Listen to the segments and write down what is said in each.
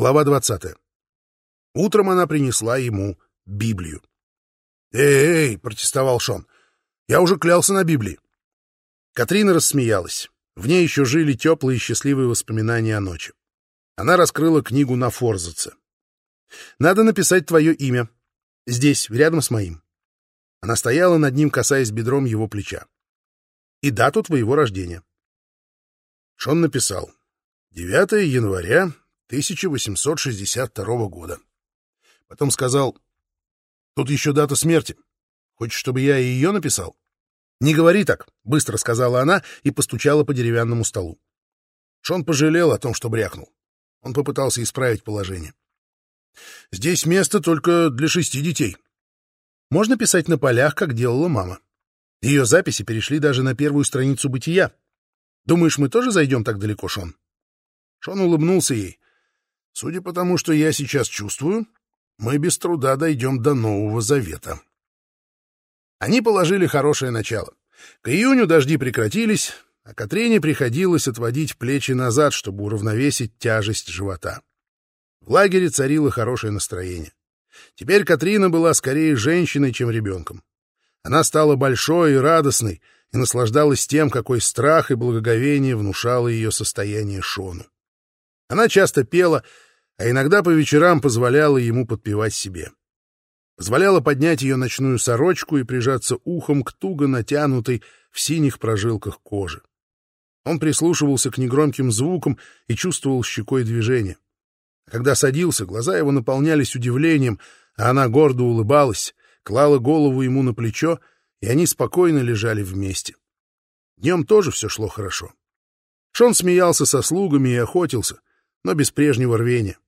Глава 20. Утром она принесла ему Библию. «Эй, эй!» — протестовал Шон. «Я уже клялся на Библии». Катрина рассмеялась. В ней еще жили теплые и счастливые воспоминания о ночи. Она раскрыла книгу на форзаце. «Надо написать твое имя. Здесь, рядом с моим». Она стояла над ним, касаясь бедром его плеча. «И дату твоего рождения». Шон написал. «9 января 1862 года. Потом сказал, тут еще дата смерти. Хочешь, чтобы я ее написал? Не говори так, быстро сказала она и постучала по деревянному столу. Шон пожалел о том, что брякнул. Он попытался исправить положение. Здесь место только для шести детей. Можно писать на полях, как делала мама. Ее записи перешли даже на первую страницу бытия. Думаешь, мы тоже зайдем так далеко, Шон? Шон улыбнулся ей. Судя по тому, что я сейчас чувствую, мы без труда дойдем до Нового Завета. Они положили хорошее начало. К июню дожди прекратились, а Катрине приходилось отводить плечи назад, чтобы уравновесить тяжесть живота. В лагере царило хорошее настроение. Теперь Катрина была скорее женщиной, чем ребенком. Она стала большой и радостной и наслаждалась тем, какой страх и благоговение внушало ее состояние Шону. Она часто пела, а иногда по вечерам позволяла ему подпевать себе. Позволяла поднять ее ночную сорочку и прижаться ухом к туго натянутой в синих прожилках кожи. Он прислушивался к негромким звукам и чувствовал щекой движение. Когда садился, глаза его наполнялись удивлением, а она гордо улыбалась, клала голову ему на плечо, и они спокойно лежали вместе. Днем тоже все шло хорошо. Шон смеялся со слугами и охотился — но без прежнего рвения.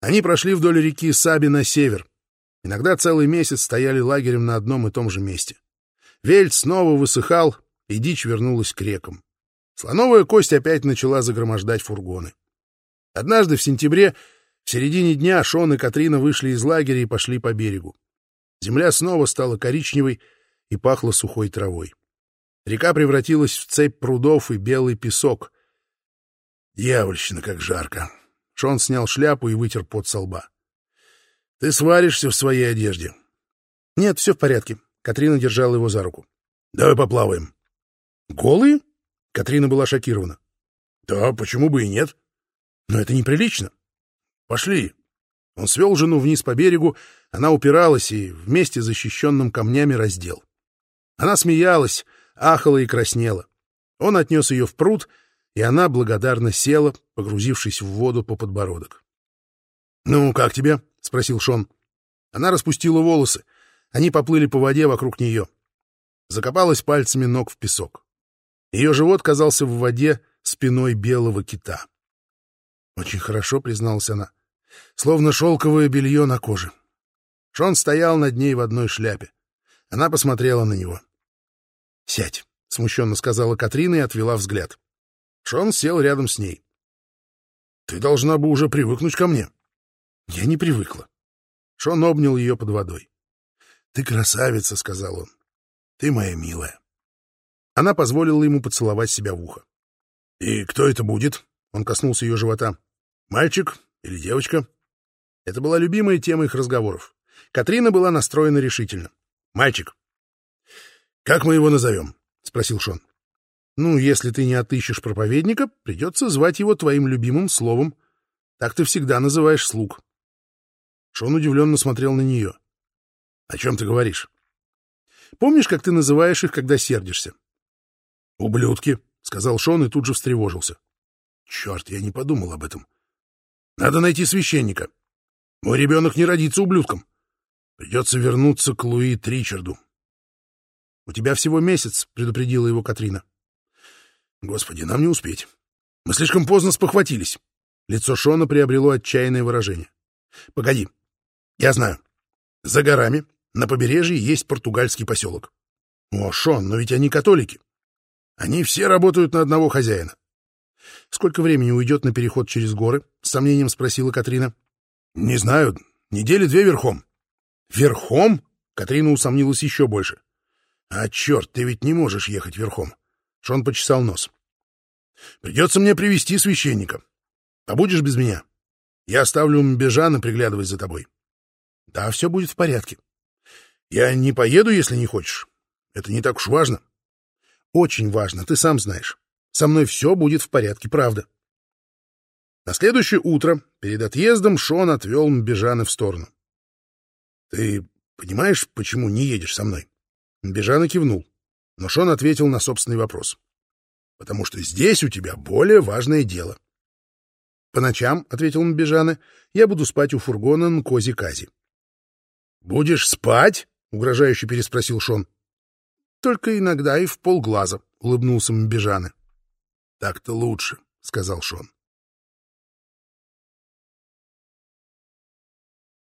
Они прошли вдоль реки Саби на север. Иногда целый месяц стояли лагерем на одном и том же месте. Вельт снова высыхал, и дичь вернулась к рекам. Слоновая кость опять начала загромождать фургоны. Однажды в сентябре, в середине дня, Шон и Катрина вышли из лагеря и пошли по берегу. Земля снова стала коричневой и пахла сухой травой. Река превратилась в цепь прудов и белый песок. Дьявольщина, как жарко. Шон снял шляпу и вытер пот со лба. Ты сваришься в своей одежде. Нет, все в порядке. Катрина держала его за руку. Давай поплаваем. Голые? Катрина была шокирована. Да, почему бы и нет? Но это неприлично. Пошли. Он свел жену вниз по берегу, она упиралась и вместе защищенным камнями раздел. Она смеялась, ахала и краснела. Он отнес ее в пруд — и она благодарно села, погрузившись в воду по подбородок. «Ну, как тебе?» — спросил Шон. Она распустила волосы. Они поплыли по воде вокруг нее. Закопалась пальцами ног в песок. Ее живот казался в воде спиной белого кита. «Очень хорошо», — призналась она, — «словно шелковое белье на коже». Шон стоял над ней в одной шляпе. Она посмотрела на него. «Сядь», — смущенно сказала Катрина и отвела взгляд. Шон сел рядом с ней. «Ты должна бы уже привыкнуть ко мне». «Я не привыкла». Шон обнял ее под водой. «Ты красавица», — сказал он. «Ты моя милая». Она позволила ему поцеловать себя в ухо. «И кто это будет?» — он коснулся ее живота. «Мальчик или девочка?» Это была любимая тема их разговоров. Катрина была настроена решительно. «Мальчик». «Как мы его назовем?» — спросил Шон. Ну, если ты не отыщешь проповедника, придется звать его твоим любимым словом. Так ты всегда называешь слуг. Шон удивленно смотрел на нее. — О чем ты говоришь? — Помнишь, как ты называешь их, когда сердишься? — Ублюдки, — сказал Шон и тут же встревожился. — Черт, я не подумал об этом. Надо найти священника. Мой ребенок не родится ублюдком. Придется вернуться к Луи Тричарду. — У тебя всего месяц, — предупредила его Катрина. Господи, нам не успеть. Мы слишком поздно спохватились. Лицо Шона приобрело отчаянное выражение. Погоди. Я знаю. За горами, на побережье, есть португальский поселок. О, Шон, но ведь они католики. Они все работают на одного хозяина. Сколько времени уйдет на переход через горы? С сомнением спросила Катрина. Не знаю. Недели две верхом. Верхом? Катрина усомнилась еще больше. А черт, ты ведь не можешь ехать верхом. Шон почесал нос. «Придется мне привести священника. Побудешь без меня?» Я оставлю Мбежана приглядывать за тобой. Да, все будет в порядке. Я не поеду, если не хочешь. Это не так уж важно. Очень важно, ты сам знаешь. Со мной все будет в порядке, правда. На следующее утро, перед отъездом, Шон отвел Мбежана в сторону. — Ты понимаешь, почему не едешь со мной? Мбежана кивнул, но Шон ответил на собственный вопрос. — Потому что здесь у тебя более важное дело. — По ночам, — ответил Мбежана, — я буду спать у фургона Нкози-Кази. — Будешь спать? — угрожающе переспросил Шон. — Только иногда и в полглаза, — улыбнулся Мбежана. — Так-то лучше, — сказал Шон.